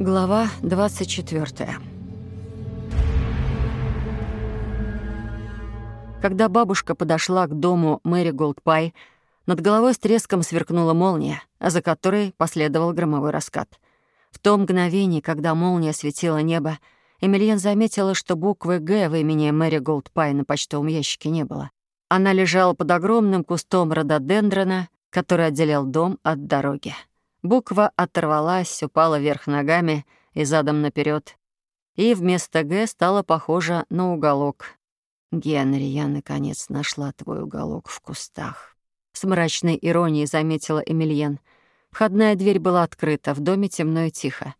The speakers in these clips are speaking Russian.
Глава 24. Когда бабушка подошла к дому Мэри Голдпай, над головой с треском сверкнула молния, за которой последовал громовой раскат. В то мгновение, когда молния осветила небо, Эмильен заметила, что буквы «Г» в имени Мэри Голдпай на почтовом ящике не было. Она лежала под огромным кустом рододендрона, который отделял дом от дороги. Буква оторвалась, упала вверх ногами и задом наперед, и вместо «Г» стала похожа на уголок. «Генри, я, наконец, нашла твой уголок в кустах». С мрачной иронией заметила Эмильен. Входная дверь была открыта, в доме темно и тихо.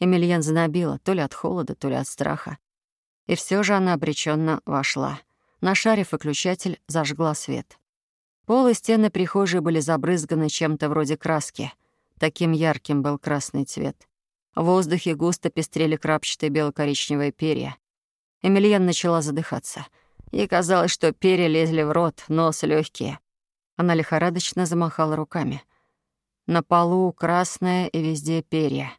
Эмильен занобила, то ли от холода, то ли от страха. И все же она обреченно вошла. Нашарив выключатель, зажгла свет. Пол и стены прихожей были забрызганы чем-то вроде краски — Таким ярким был красный цвет. В воздухе густо пестрели крапчатые бело-коричневые перья. Эмильен начала задыхаться. Ей казалось, что перья лезли в рот, нос легкие. Она лихорадочно замахала руками. На полу красное и везде перья.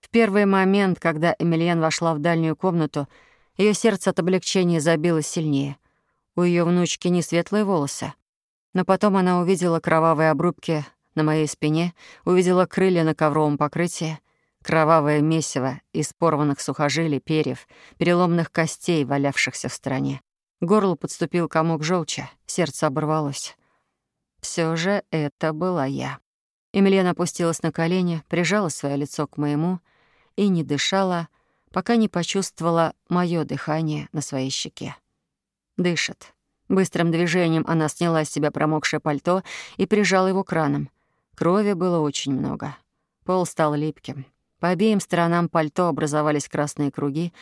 В первый момент, когда Эмильен вошла в дальнюю комнату, ее сердце от облегчения забилось сильнее. У ее внучки не светлые волосы. Но потом она увидела кровавые обрубки на моей спине, увидела крылья на ковровом покрытии, кровавое месиво из порванных сухожилий, перьев, переломных костей, валявшихся в стороне. Горло подступил комок желчи, сердце оборвалось. Все же это была я. Эмильена опустилась на колени, прижала свое лицо к моему и не дышала, пока не почувствовала мое дыхание на своей щеке. Дышит. Быстрым движением она сняла с себя промокшее пальто и прижала его краном. Крови было очень много. Пол стал липким. По обеим сторонам пальто образовались красные круги,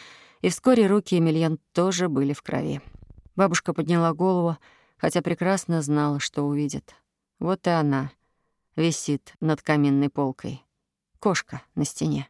и вскоре руки Эмильен тоже были в крови. Бабушка подняла голову, хотя прекрасно знала, что увидит. Вот и она висит над каминной полкой. Кошка на стене.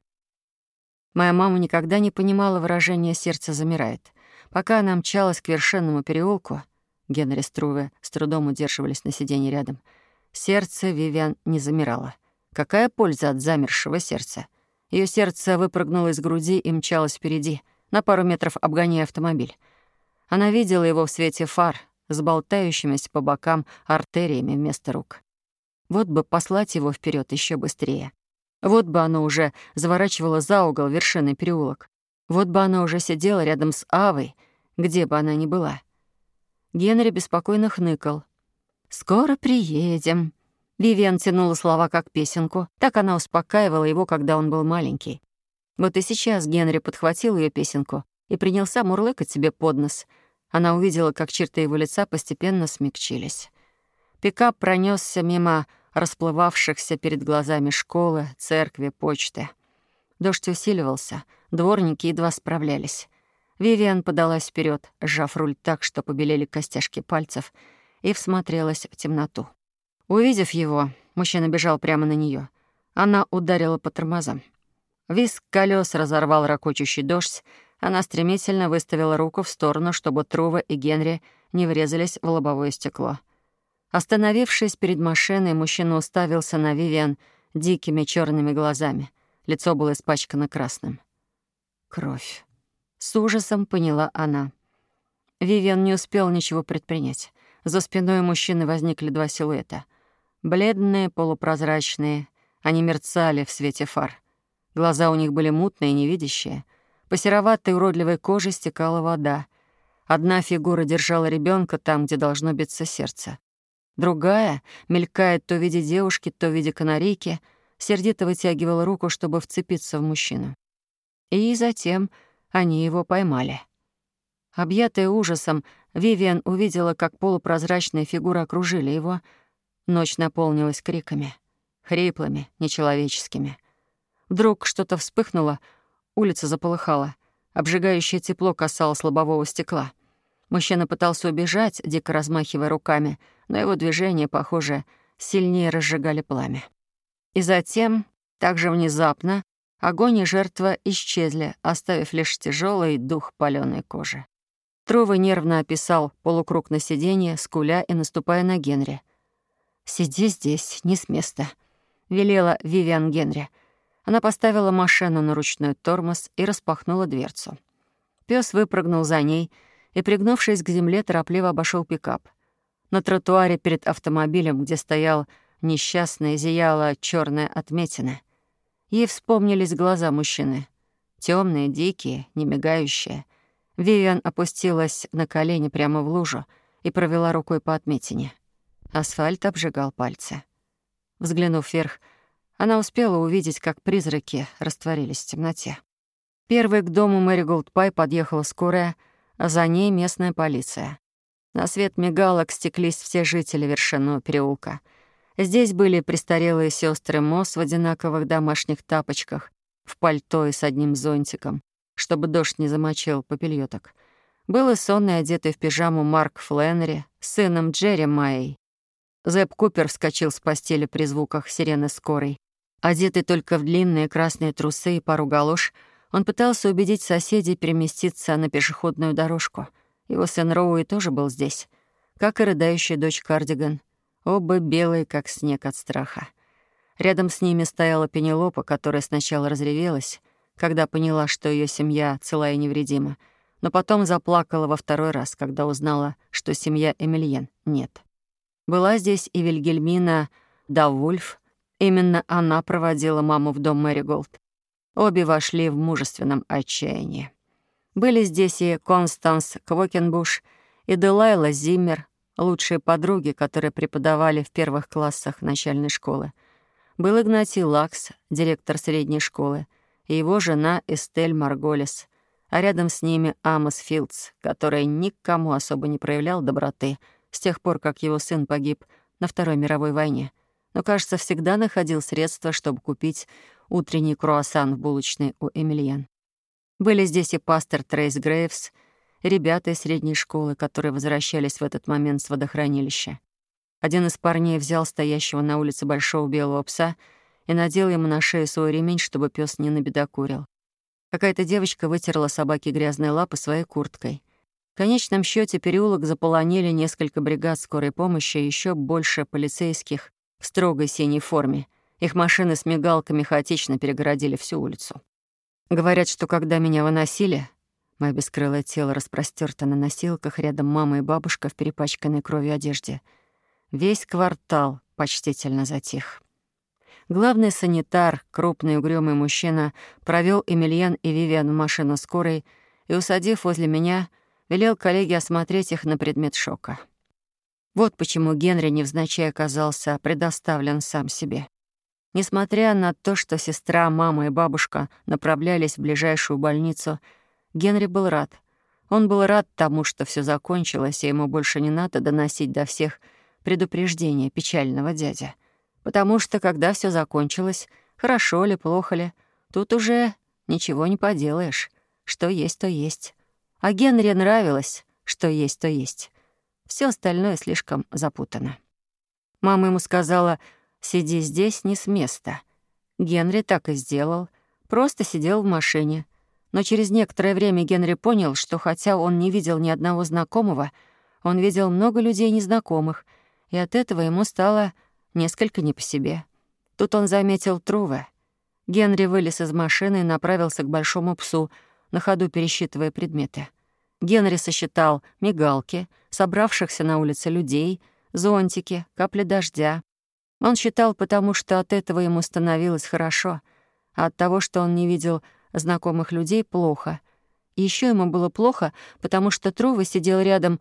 Моя мама никогда не понимала выражения «сердце замирает». Пока она мчалась к вершинному переулку, Генри с Труве с трудом удерживались на сиденье рядом — Сердце Вивиан не замирало. Какая польза от замершего сердца? Ее сердце выпрыгнуло из груди и мчалось впереди, на пару метров обгоняя автомобиль. Она видела его в свете фар, с болтающимися по бокам артериями вместо рук. Вот бы послать его вперед еще быстрее. Вот бы оно уже заворачивало за угол вершины переулок. Вот бы она уже сидела рядом с Авой, где бы она ни была. Генри беспокойно хныкал — «Скоро приедем». Вивиан тянула слова как песенку. Так она успокаивала его, когда он был маленький. Вот и сейчас Генри подхватил ее песенку и принялся мурлыкать себе под нос. Она увидела, как черты его лица постепенно смягчились. Пикап пронесся мимо расплывавшихся перед глазами школы, церкви, почты. Дождь усиливался, дворники едва справлялись. Вивиан подалась вперед, сжав руль так, что побелели костяшки пальцев — и всмотрелась в темноту. Увидев его, мужчина бежал прямо на нее. Она ударила по тормозам. Виск колес разорвал ракочущий дождь, она стремительно выставила руку в сторону, чтобы Трува и Генри не врезались в лобовое стекло. Остановившись перед машиной, мужчина уставился на Вивиан дикими черными глазами. Лицо было испачкано красным. Кровь. С ужасом поняла она. Вивиан не успел ничего предпринять. За спиной мужчины возникли два силуэта. Бледные, полупрозрачные. Они мерцали в свете фар. Глаза у них были мутные и невидящие. По сероватой уродливой коже стекала вода. Одна фигура держала ребенка там, где должно биться сердце. Другая мелькает то в виде девушки, то в виде канарейки, сердито вытягивала руку, чтобы вцепиться в мужчину. И затем они его поймали. Объятая ужасом, Вивиан увидела, как полупрозрачные фигуры окружили его. Ночь наполнилась криками. Хриплыми, нечеловеческими. Вдруг что-то вспыхнуло, улица заполыхала. Обжигающее тепло касалось лобового стекла. Мужчина пытался убежать, дико размахивая руками, но его движения, похоже, сильнее разжигали пламя. И затем, так же внезапно, огонь и жертва исчезли, оставив лишь тяжелый дух палёной кожи. Трова нервно описал полукруг на сиденье, скуля и наступая на Генри. «Сиди здесь, не с места», — велела Вивиан Генри. Она поставила машину на ручной тормоз и распахнула дверцу. Пес выпрыгнул за ней и, пригнувшись к земле, торопливо обошел пикап. На тротуаре перед автомобилем, где стоял несчастный, зияла черная отметина. Ей вспомнились глаза мужчины. темные, дикие, немигающие. Вивиан опустилась на колени прямо в лужу и провела рукой по отметине. Асфальт обжигал пальцы. Взглянув вверх, она успела увидеть, как призраки растворились в темноте. Первой к дому Мэри Голдпай подъехала скорая, а за ней местная полиция. На свет мигалок стеклись все жители вершинного переулка. Здесь были престарелые сестры Мосс в одинаковых домашних тапочках, в пальто и с одним зонтиком, чтобы дождь не замочил попельёток. Был и сонный, одетый в пижаму Марк Фленнери, сыном Джерри Майей. Зэп Купер вскочил с постели при звуках сирены скорой. Одетый только в длинные красные трусы и пару галош, он пытался убедить соседей переместиться на пешеходную дорожку. Его сын Роуи тоже был здесь, как и рыдающая дочь Кардиган. Оба белые, как снег от страха. Рядом с ними стояла Пенелопа, которая сначала разревелась, когда поняла, что ее семья цела и невредима, но потом заплакала во второй раз, когда узнала, что семья Эмильен нет. Была здесь и Вильгельмина Давульф, Именно она проводила маму в дом Мэри Голд. Обе вошли в мужественном отчаянии. Были здесь и Констанс Квокенбуш, и Делайла Зиммер, лучшие подруги, которые преподавали в первых классах начальной школы. Был Игнатий Лакс, директор средней школы, и его жена Эстель Марголес, а рядом с ними Амос Филдс, который никому особо не проявлял доброты с тех пор, как его сын погиб на Второй мировой войне — но, кажется, всегда находил средства, чтобы купить утренний круассан в булочной у Эмильен. Были здесь и пастор Трейс Грейвс, ребята из средней школы, которые возвращались в этот момент с водохранилища. Один из парней взял стоящего на улице большого белого пса и надел ему на шею свой ремень, чтобы пес не набедокурил. Какая-то девочка вытерла собаке грязные лапы своей курткой. В конечном счете переулок заполонили несколько бригад скорой помощи и еще больше полицейских, в строгой синей форме. Их машины с мигалками хаотично перегородили всю улицу. Говорят, что когда меня выносили, мое бескрылое тело распростёрто на носилках, рядом мама и бабушка в перепачканной кровью одежде. Весь квартал почтительно затих. Главный санитар, крупный угрюмый мужчина, провел Эмильен и Вивиан в машину скорой и, усадив возле меня, велел коллеге осмотреть их на предмет шока. Вот почему Генри невзначай оказался предоставлен сам себе. Несмотря на то, что сестра, мама и бабушка направлялись в ближайшую больницу, Генри был рад. Он был рад тому, что все закончилось, и ему больше не надо доносить до всех предупреждения печального дядя. Потому что, когда все закончилось, хорошо ли, плохо ли, тут уже ничего не поделаешь. Что есть, то есть. А Генри нравилось, что есть, то есть. Все остальное слишком запутано. Мама ему сказала «Сиди здесь, не с места». Генри так и сделал. Просто сидел в машине. Но через некоторое время Генри понял, что хотя он не видел ни одного знакомого, он видел много людей незнакомых, и от этого ему стало несколько не по себе. Тут он заметил Труве. Генри вылез из машины и направился к большому псу, на ходу пересчитывая предметы. Генри сосчитал мигалки, собравшихся на улице людей, зонтики, капли дождя. Он считал, потому что от этого ему становилось хорошо, а от того, что он не видел знакомых людей, плохо. И ещё ему было плохо, потому что Трува сидел рядом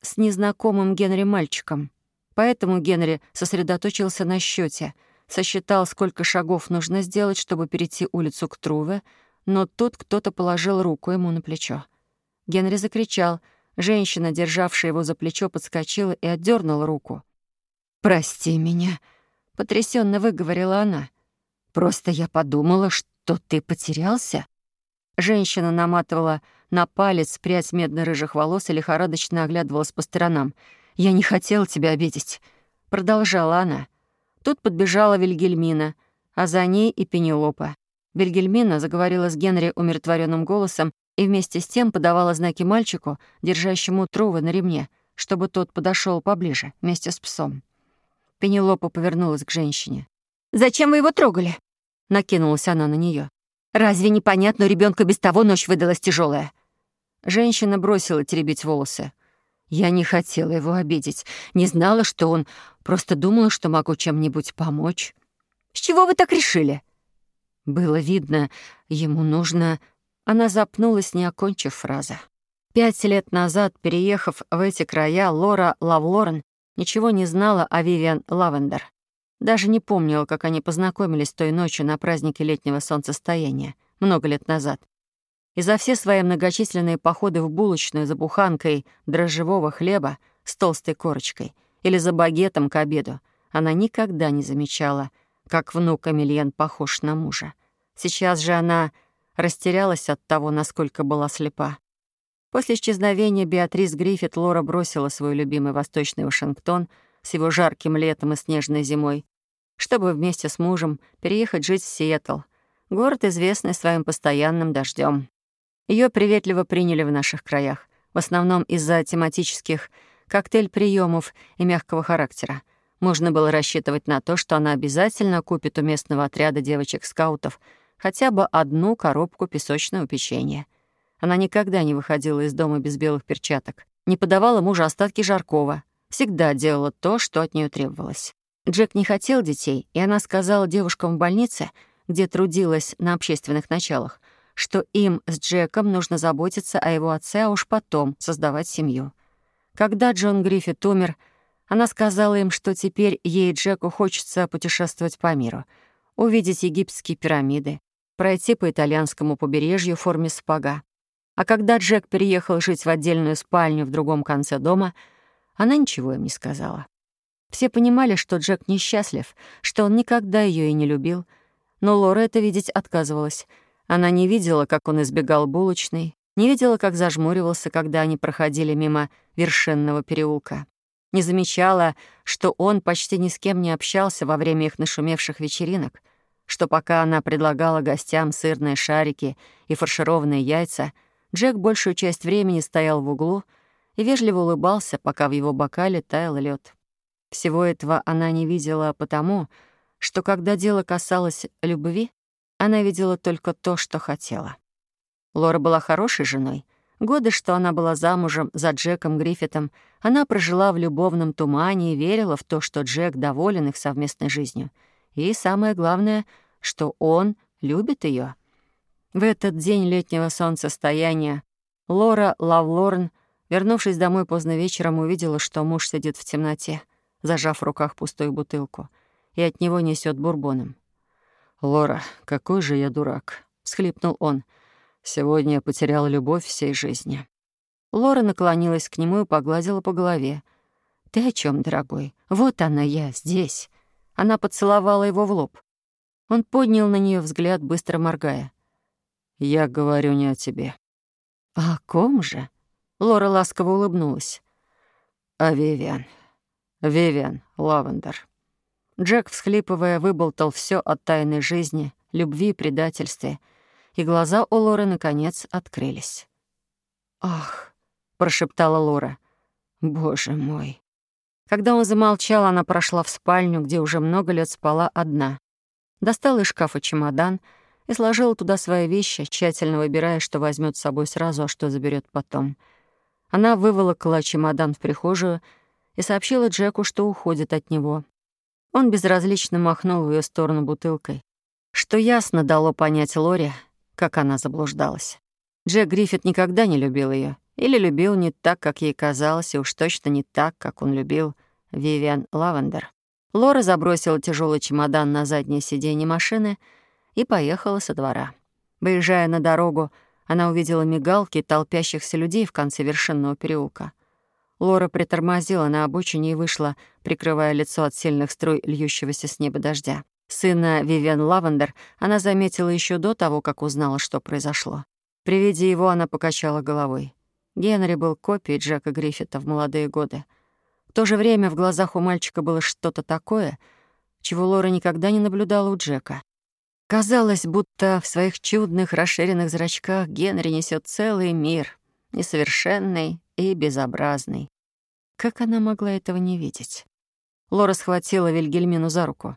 с незнакомым Генри мальчиком. Поэтому Генри сосредоточился на счете, сосчитал, сколько шагов нужно сделать, чтобы перейти улицу к Труве, но тут кто-то положил руку ему на плечо. Генри закричал. Женщина, державшая его за плечо, подскочила и отдернула руку. «Прости меня», — потрясенно выговорила она. «Просто я подумала, что ты потерялся». Женщина наматывала на палец прядь медно-рыжих волос и лихорадочно оглядывалась по сторонам. «Я не хотела тебя обидеть», — продолжала она. Тут подбежала Вильгельмина, а за ней и Пенелопа. Вильгельмина заговорила с Генри умиротворенным голосом и вместе с тем подавала знаки мальчику, держащему Трувы на ремне, чтобы тот подошел поближе, вместе с псом. Пенелопа повернулась к женщине. «Зачем вы его трогали?» накинулась она на нее. «Разве непонятно, у ребенка без того ночь выдалась тяжелая? Женщина бросила теребить волосы. Я не хотела его обидеть, не знала, что он, просто думала, что могу чем-нибудь помочь. «С чего вы так решили?» Было видно, ему нужно... Она запнулась, не окончив фразы. Пять лет назад, переехав в эти края, Лора Лавлорен ничего не знала о Вивиан Лавендер. Даже не помнила, как они познакомились той ночью на празднике летнего солнцестояния, много лет назад. И за все свои многочисленные походы в булочную за буханкой дрожжевого хлеба с толстой корочкой или за багетом к обеду она никогда не замечала, как внук Амельен похож на мужа. Сейчас же она растерялась от того, насколько была слепа. После исчезновения Беатрис Гриффит Лора бросила свой любимый восточный Вашингтон с его жарким летом и снежной зимой, чтобы вместе с мужем переехать жить в Сиэтл, город, известный своим постоянным дождем. Ее приветливо приняли в наших краях, в основном из-за тематических коктейль-приемов и мягкого характера. Можно было рассчитывать на то, что она обязательно купит у местного отряда девочек-скаутов хотя бы одну коробку песочного печенья — она никогда не выходила из дома без белых перчаток, не подавала мужу остатки жаркого, всегда делала то, что от нее требовалось. Джек не хотел детей, и она сказала девушкам в больнице, где трудилась на общественных началах, что им с Джеком нужно заботиться о его отце, а уж потом создавать семью. Когда Джон Гриффит умер, она сказала им, что теперь ей и Джеку хочется путешествовать по миру, увидеть египетские пирамиды, пройти по итальянскому побережью в форме сапога, а когда Джек переехал жить в отдельную спальню в другом конце дома, она ничего им не сказала. Все понимали, что Джек несчастлив, что он никогда ее и не любил, но Лора это видеть отказывалась. Она не видела, как он избегал булочной, не видела, как зажмуривался, когда они проходили мимо вершинного переулка. Не замечала, что он почти ни с кем не общался во время их нашумевших вечеринок, что пока она предлагала гостям сырные шарики и фаршированные яйца — Джек большую часть времени стоял в углу и вежливо улыбался, пока в его бокале таял лед. Всего этого она не видела потому, что когда дело касалось любви, она видела только то, что хотела. Лора была хорошей женой. Годы, что она была замужем за Джеком Гриффитом, она прожила в любовном тумане и верила в то, что Джек доволен их совместной жизнью. И самое главное, что он любит ее. В этот день летнего солнцестояния Лора Лавлорн, вернувшись домой поздно вечером, увидела, что муж сидит в темноте, зажав в руках пустую бутылку, и от него несет бурбоном. «Лора, какой же я дурак!» — всхлипнул он. «Сегодня я потерял любовь всей жизни». Лора наклонилась к нему и погладила по голове. «Ты о чем, дорогой? Вот она я, здесь». Она поцеловала его в лоб. Он поднял на нее взгляд, быстро моргая. Я говорю не о тебе. «А «О ком же?» Лора ласково улыбнулась. «О Вивиан. Вивиан Лавендер». Джек, всхлипывая, выболтал все о тайной жизни, любви и предательстве, и глаза у Лоры, наконец, открылись. «Ах!» — прошептала Лора. «Боже мой!» Когда он замолчал, она прошла в спальню, где уже много лет спала одна. Достала из шкафа чемодан — и сложила туда свои вещи, тщательно выбирая, что возьмет с собой сразу, а что заберет потом. Она выволокла чемодан в прихожую и сообщила Джеку, что уходит от него. Он безразлично махнул в ее сторону бутылкой, что ясно дало понять Лоре, как она заблуждалась. Джек Гриффит никогда не любил ее, или любил не так, как ей казалось, и уж точно не так, как он любил Вивиан Лавендер. Лора забросила тяжелый чемодан на заднее сиденье машины — и поехала со двора. Выезжая на дорогу, она увидела мигалки толпящихся людей в конце вершинного переулка. Лора притормозила на обочине и вышла, прикрывая лицо от сильных струй льющегося с неба дождя. Сына Вивиан Лавендер она заметила еще до того, как узнала, что произошло. При виде его она покачала головой. Генри был копией Джека Гриффита в молодые годы. В то же время в глазах у мальчика было что-то такое, чего Лора никогда не наблюдала у Джека. Казалось, будто в своих чудных расширенных зрачках Генри несет целый мир, несовершенный и безобразный. Как она могла этого не видеть? Лора схватила Вильгельмину за руку.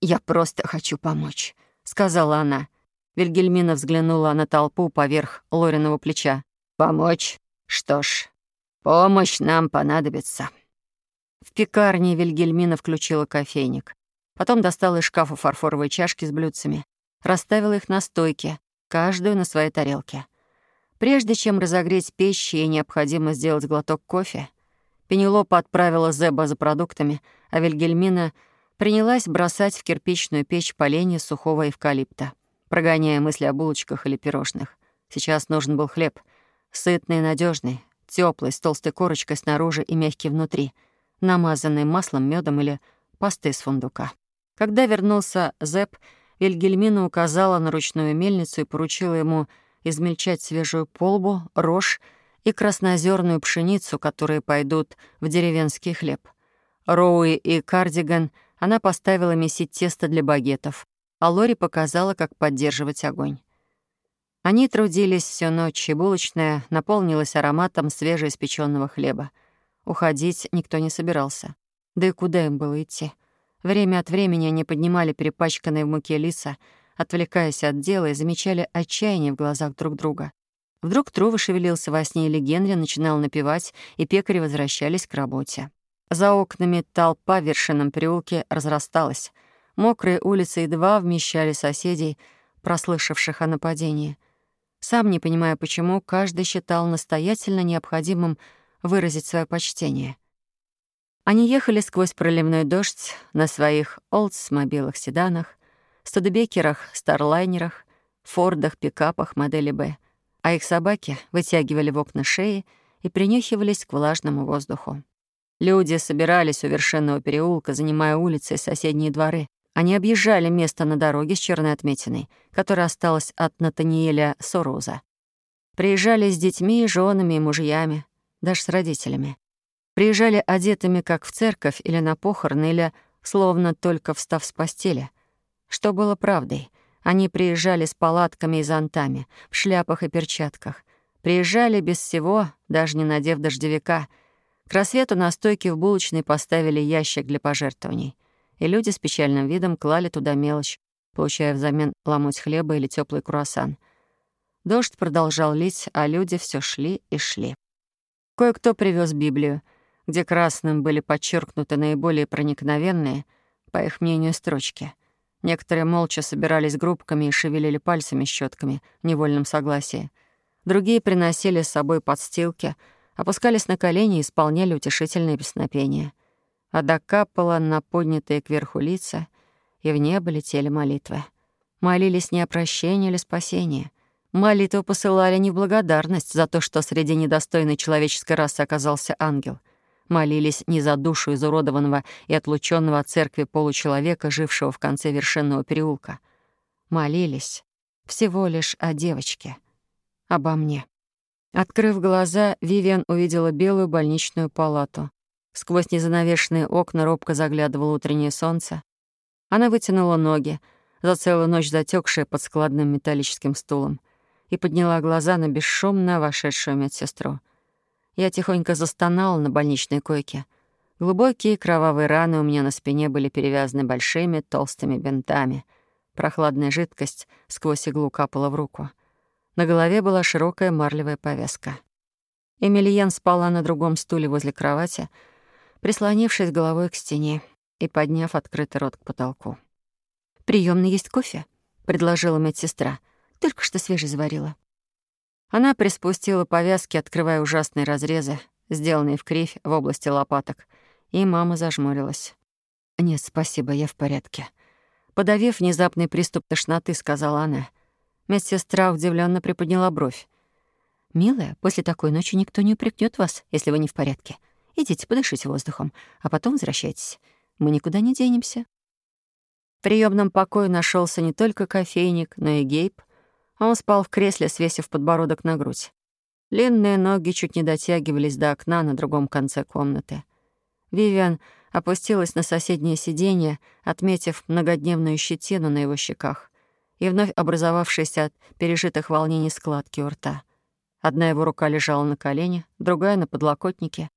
«Я просто хочу помочь. — сказала она. Вильгельмина взглянула на толпу поверх Лориного плеча. «Помочь? Что ж, помощь нам понадобится». В пекарне Вильгельмина включила кофейник. Потом достала из шкафа фарфоровые чашки с блюдцами. Расставила их на стойке, каждую на своей тарелке. Прежде чем разогреть печь, ей необходимо сделать глоток кофе. Пенелопа отправила Зеба за продуктами, а Вильгельмина принялась бросать в кирпичную печь поленья сухого эвкалипта, прогоняя мысли о булочках или пирожных. Сейчас нужен был хлеб. Сытный и надежный, теплый, с толстой корочкой снаружи и мягкий внутри, намазанный маслом, медом или пастой из фундука. Когда вернулся Зеб, Вильгельмина указала на ручную мельницу и поручила ему измельчать свежую полбу, рожь и краснозерную пшеницу, которые пойдут в деревенский хлеб. Роуи и Кардиган она поставила месить тесто для багетов, а Лори показала, как поддерживать огонь. Они трудились всю ночь, и булочная наполнилась ароматом свежеиспеченного хлеба. Уходить никто не собирался. Да и куда им было идти? Время от времени они поднимали перепачканные в муке лица, отвлекаясь от дела и замечали отчаяние в глазах друг друга. Вдруг Трува шевелился во сне, или Генри начинал напевать, и пекари возвращались к работе. За окнами толпа в вершинном переулке разрасталась. Мокрые улицы едва вмещали соседей, прослышавших о нападении. Сам не понимая почему, каждый считал настоятельно необходимым выразить свое почтение. Они ехали сквозь проливной дождь на своих олдсмобилах, седанах, студебекерах, старлайнерах, фордах, пикапах модели «Б», а их собаки вытягивали в окна шеи и принюхивались к влажному воздуху. Люди собирались у вершинного переулка, занимая улицы и соседние дворы. Они объезжали место на дороге с черной отметиной, которая осталась от Натаниэля Сороза. Приезжали с детьми, женами и мужьями, даже с родителями. Приезжали одетыми, как в церковь или на похороны, или словно только встав с постели. Что было правдой? Они приезжали с палатками и зонтами, в шляпах и перчатках. Приезжали без всего, даже не надев дождевика. К рассвету на стойке в булочной поставили ящик для пожертвований. И люди с печальным видом клали туда мелочь, получая взамен ломоть хлеба или теплый круассан. Дождь продолжал лить, а люди все шли и шли. Кое-кто привез Библию — где красным были подчеркнуты наиболее проникновенные, по их мнению, строчки. Некоторые молча собирались группками и шевелили пальцами щетками в невольном согласии. Другие приносили с собой подстилки, опускались на колени и исполняли утешительные песнопения. Вода капала на поднятые кверху лица, и в небо летели молитвы. Молились не о прощении или спасении. Молитву посылали не в благодарность за то, что среди недостойной человеческой расы оказался ангел — молились не за душу изуродованного и отлученного от церкви получеловека, жившего в конце вершинного переулка. Молились всего лишь о девочке, обо мне. Открыв глаза, Вивиан увидела белую больничную палату. Сквозь незанавешенные окна робко заглядывало утреннее солнце. Она вытянула ноги, за целую ночь затекшая под складным металлическим стулом, и подняла глаза на бесшумно вошедшую медсестру — я тихонько застонала на больничной койке. Глубокие кровавые раны у меня на спине были перевязаны большими толстыми бинтами. Прохладная жидкость сквозь иглу капала в руку. На голове была широкая марлевая повязка. Эмильен спала на другом стуле возле кровати, прислонившись головой к стене и подняв открытый рот к потолку. «Приёмный есть кофе?» — предложила медсестра. «Только что свежий заварила». Она приспустила повязки, открывая ужасные разрезы, сделанные в кривь в области лопаток, и мама зажмурилась. «Нет, спасибо, я в порядке». Подавив внезапный приступ тошноты, сказала она. Медсестра удивленно приподняла бровь. «Милая, после такой ночи никто не упрекнет вас, если вы не в порядке. Идите, подышите воздухом, а потом возвращайтесь. Мы никуда не денемся». В приемном покое нашелся не только кофейник, но и Гейб — он спал в кресле, свесив подбородок на грудь. Длинные ноги чуть не дотягивались до окна на другом конце комнаты. Вивиан опустилась на соседнее сиденье, отметив многодневную щетину на его щеках и вновь образовавшиеся от пережитых волнений складки у рта. Одна его рука лежала на колене, другая — на подлокотнике.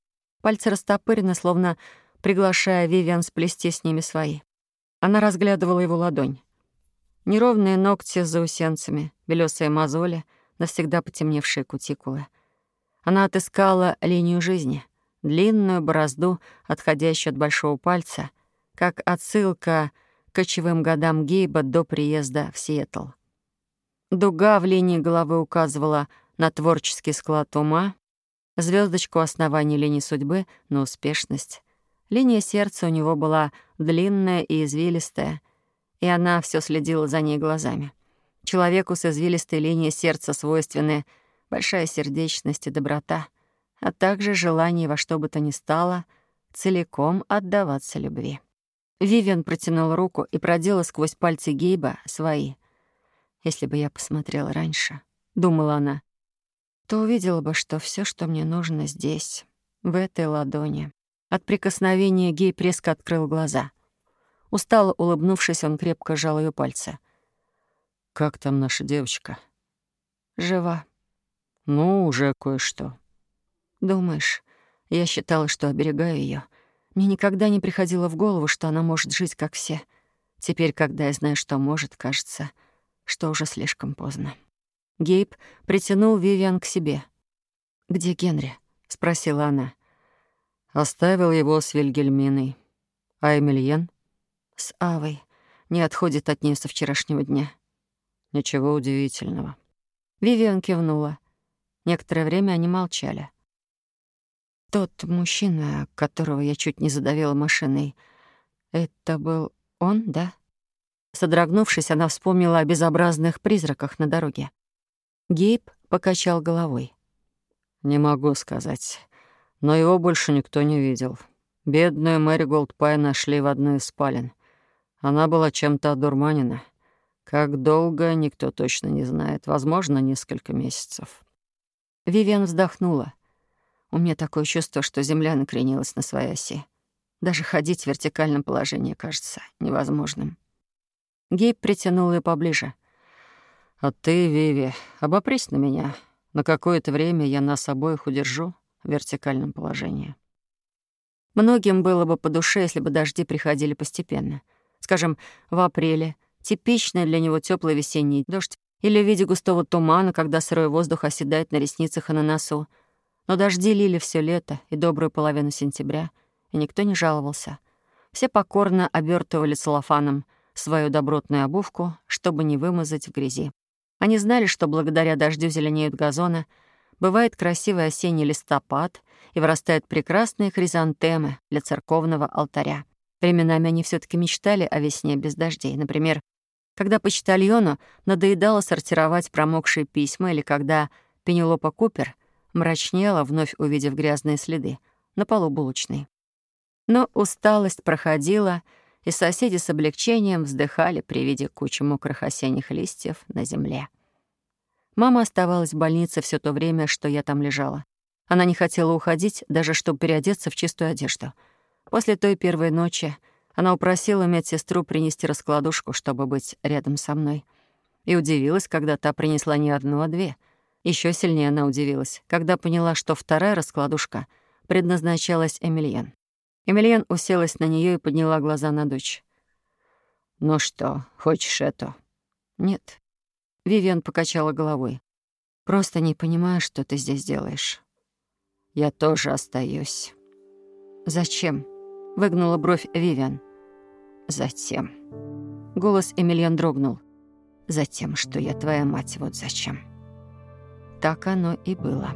Пальцы растопырены, словно приглашая Вивиан сплести с ними свои. Она разглядывала его ладонь. Неровные ногти с заусенцами, белёсые мозоли, навсегда потемневшие кутикулы. Она отыскала линию жизни, длинную борозду, отходящую от большого пальца, как отсылка к кочевым годам Гейба до приезда в Сиэтл. Дуга в линии головы указывала на творческий склад ума, звездочку основания линии судьбы на успешность. Линия сердца у него была длинная и извилистая, и она все следила за ней глазами. Человеку с извилистой линией сердца свойственны большая сердечность и доброта, а также желание во что бы то ни стало целиком отдаваться любви. Вивиан протянул руку и продела сквозь пальцы Гейба свои. «Если бы я посмотрела раньше», — думала она, то увидела бы, что все, что мне нужно здесь, в этой ладони. От прикосновения Гейб резко открыл глаза. Устало улыбнувшись, он крепко сжал ее пальцы. «Как там наша девочка?» «Жива». «Ну, уже кое-что». «Думаешь, я считала, что оберегаю ее. Мне никогда не приходило в голову, что она может жить, как все. Теперь, когда я знаю, что может, кажется, что уже слишком поздно». Гейб притянул Вивиан к себе. «Где Генри?» — спросила она. «Оставил его с Вильгельминой. А Эмильен?» «С Авой. Не отходит от нее со вчерашнего дня». «Ничего удивительного». Вивиан кивнула. Некоторое время они молчали. «Тот мужчина, которого я чуть не задавила машиной, это был он, да?» Содрогнувшись, она вспомнила о безобразных призраках на дороге. Гейб покачал головой. «Не могу сказать. Но его больше никто не видел. Бедную Мэри Голдпай нашли в одной из спален. Она была чем-то одурманена. Как долго, никто точно не знает. Возможно, несколько месяцев». Вивиан вздохнула. У меня такое чувство, что земля накренилась на своей оси. Даже ходить в вертикальном положении кажется невозможным. Гейб притянул ее поближе. «А ты, Виви, обопрись на меня. На какое-то время я нас обоих удержу в вертикальном положении». Многим было бы по душе, если бы дожди приходили постепенно. Скажем, в апреле, типичный для него теплый весенний дождь, или в виде густого тумана, когда сырой воздух оседает на ресницах и на носу. Но дожди лили все лето и добрую половину сентября, и никто не жаловался. Все покорно обертывали целлофаном свою добротную обувку, чтобы не вымазать в грязи. Они знали, что благодаря дождю зеленеют газоны, бывает красивый осенний листопад и вырастают прекрасные хризантемы для церковного алтаря. Временами они все таки мечтали о весне без дождей. Например, когда почтальону надоедало сортировать промокшие письма или когда Пенелопа Купер мрачнела, вновь увидев грязные следы на полу булочной. Но усталость проходила, и соседи с облегчением вздыхали при виде кучи мокрых осенних листьев на земле. Мама оставалась в больнице все то время, что я там лежала. Она не хотела уходить, даже чтобы переодеться в чистую одежду. После той первой ночи она упросила медсестру принести раскладушку, чтобы быть рядом со мной. И удивилась, когда та принесла не одну, а две. Еще сильнее она удивилась, когда поняла, что вторая раскладушка предназначалась Эмильен. Эмильен уселась на нее и подняла глаза на дочь. «Ну что, хочешь это?» «Нет». Вивиан покачала головой. «Просто не понимаю, что ты здесь делаешь». «Я тоже остаюсь». «Зачем?» — выгнула бровь Вивиан. «Затем». Голос Эмильян дрогнул. «Затем, что я твоя мать, вот зачем». Так оно и было.